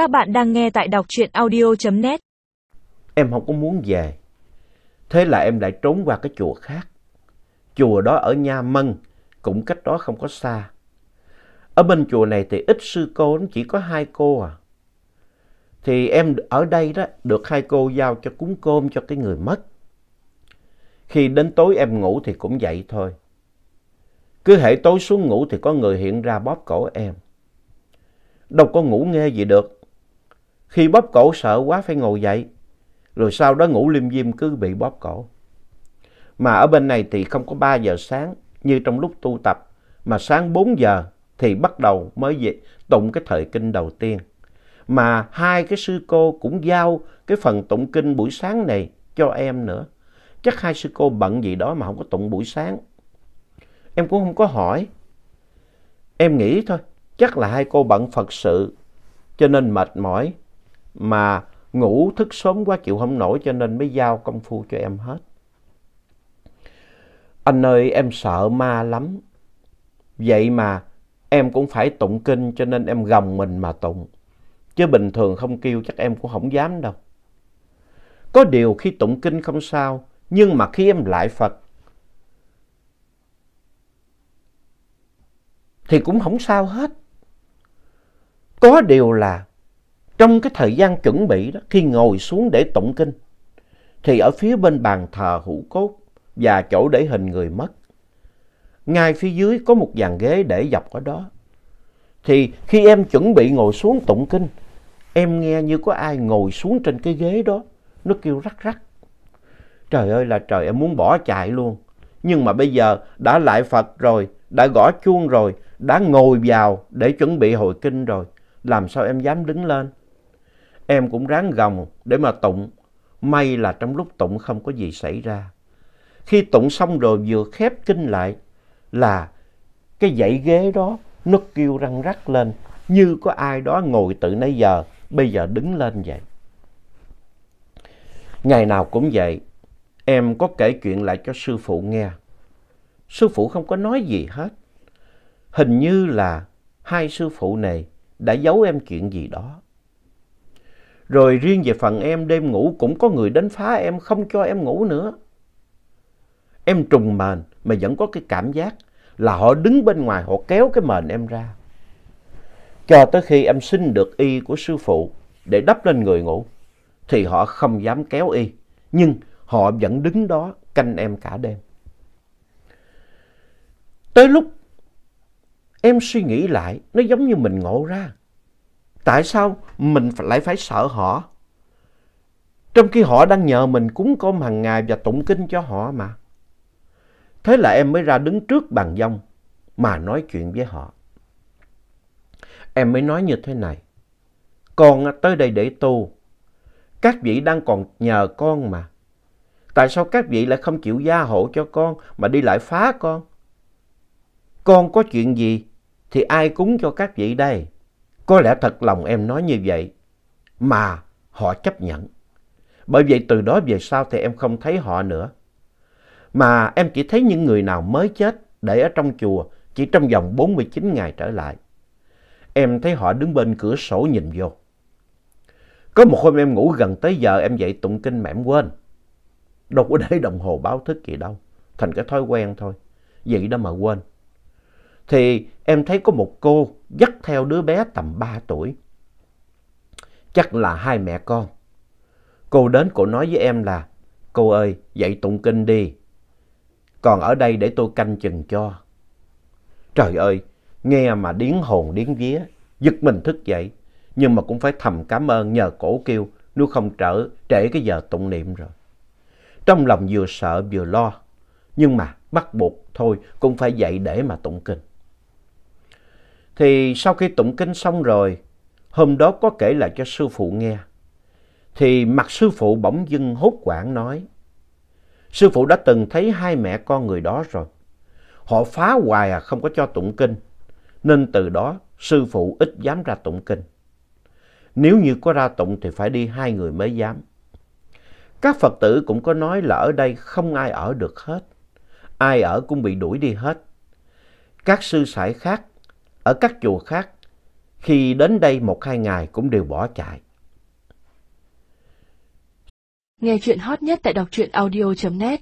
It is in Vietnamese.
Các bạn đang nghe tại đọc truyện audio.net. Em không có muốn về. Thế là em lại trốn qua cái chùa khác. Chùa đó ở Nha Mân, cũng cách đó không có xa. Ở bên chùa này thì ít sư cô, chỉ có hai cô à. Thì em ở đây đó, được hai cô giao cho cúng cơm cho cái người mất. Khi đến tối em ngủ thì cũng vậy thôi. Cứ hệ tối xuống ngủ thì có người hiện ra bóp cổ em. Đâu có ngủ nghe gì được. Khi bóp cổ sợ quá phải ngồi dậy. Rồi sau đó ngủ liêm diêm cứ bị bóp cổ. Mà ở bên này thì không có 3 giờ sáng như trong lúc tu tập. Mà sáng 4 giờ thì bắt đầu mới về tụng cái thời kinh đầu tiên. Mà hai cái sư cô cũng giao cái phần tụng kinh buổi sáng này cho em nữa. Chắc hai sư cô bận gì đó mà không có tụng buổi sáng. Em cũng không có hỏi. Em nghĩ thôi, chắc là hai cô bận Phật sự cho nên mệt mỏi. Mà ngủ thức sớm quá chịu không nổi cho nên mới giao công phu cho em hết. Anh ơi em sợ ma lắm. Vậy mà em cũng phải tụng kinh cho nên em gồng mình mà tụng. Chứ bình thường không kêu chắc em cũng không dám đâu. Có điều khi tụng kinh không sao, nhưng mà khi em lại Phật thì cũng không sao hết. Có điều là trong cái thời gian chuẩn bị đó, khi ngồi xuống để tụng kinh, thì ở phía bên bàn thờ hữu cốt và chỗ để hình người mất, ngay phía dưới có một dàn ghế để dọc ở đó. Thì khi em chuẩn bị ngồi xuống tụng kinh, em nghe như có ai ngồi xuống trên cái ghế đó, nó kêu rắc rắc. Trời ơi là trời, em muốn bỏ chạy luôn. Nhưng mà bây giờ đã lại Phật rồi, đã gõ chuông rồi, đã ngồi vào để chuẩn bị hội kinh rồi. Làm sao em dám đứng lên? Em cũng ráng gồng để mà tụng. May là trong lúc tụng không có gì xảy ra. Khi tụng xong rồi vừa khép kinh lại là cái dãy ghế đó nó kêu răng rắc lên như có ai đó ngồi từ nãy giờ bây giờ đứng lên vậy. Ngày nào cũng vậy, em có kể chuyện lại cho sư phụ nghe. Sư phụ không có nói gì hết. Hình như là hai sư phụ này đã giấu em chuyện gì đó. Rồi riêng về phần em đêm ngủ cũng có người đến phá em không cho em ngủ nữa. Em trùng mền mà vẫn có cái cảm giác là họ đứng bên ngoài họ kéo cái mền em ra. Cho tới khi em xin được y của sư phụ để đắp lên người ngủ thì họ không dám kéo y. Nhưng họ vẫn đứng đó canh em cả đêm. Tới lúc em suy nghĩ lại, nó giống như mình ngộ ra. Tại sao mình lại phải sợ họ? Trong khi họ đang nhờ mình cúng cơm hàng ngày và tụng kinh cho họ mà. Thế là em mới ra đứng trước bàn dông mà nói chuyện với họ. Em mới nói như thế này. Con tới đây để tu. Các vị đang còn nhờ con mà. Tại sao các vị lại không chịu gia hộ cho con mà đi lại phá con? Con có chuyện gì thì ai cúng cho các vị đây? Có lẽ thật lòng em nói như vậy, mà họ chấp nhận. Bởi vậy từ đó về sau thì em không thấy họ nữa. Mà em chỉ thấy những người nào mới chết để ở trong chùa chỉ trong vòng 49 ngày trở lại. Em thấy họ đứng bên cửa sổ nhìn vô. Có một hôm em ngủ gần tới giờ em dậy tụng kinh mà em quên. Đâu có để đồng hồ báo thức gì đâu. Thành cái thói quen thôi. Vậy đó mà quên. Thì em thấy có một cô dắt theo đứa bé tầm 3 tuổi. Chắc là hai mẹ con. Cô đến cô nói với em là Cô ơi dậy tụng kinh đi. Còn ở đây để tôi canh chừng cho. Trời ơi, nghe mà điến hồn điến vía, giật mình thức dậy. Nhưng mà cũng phải thầm cảm ơn nhờ cổ kêu, nếu không trở trễ cái giờ tụng niệm rồi. Trong lòng vừa sợ vừa lo, nhưng mà bắt buộc thôi cũng phải dậy để mà tụng kinh. Thì sau khi tụng kinh xong rồi, hôm đó có kể lại cho sư phụ nghe. Thì mặt sư phụ bỗng dưng hốt quảng nói, sư phụ đã từng thấy hai mẹ con người đó rồi. Họ phá hoài à không có cho tụng kinh, nên từ đó sư phụ ít dám ra tụng kinh. Nếu như có ra tụng thì phải đi hai người mới dám. Các Phật tử cũng có nói là ở đây không ai ở được hết. Ai ở cũng bị đuổi đi hết. Các sư sãi khác, ở các chùa khác, khi đến đây một hai ngày cũng đều bỏ chạy. Nghe chuyện hot nhất tại đọc truyện audio.net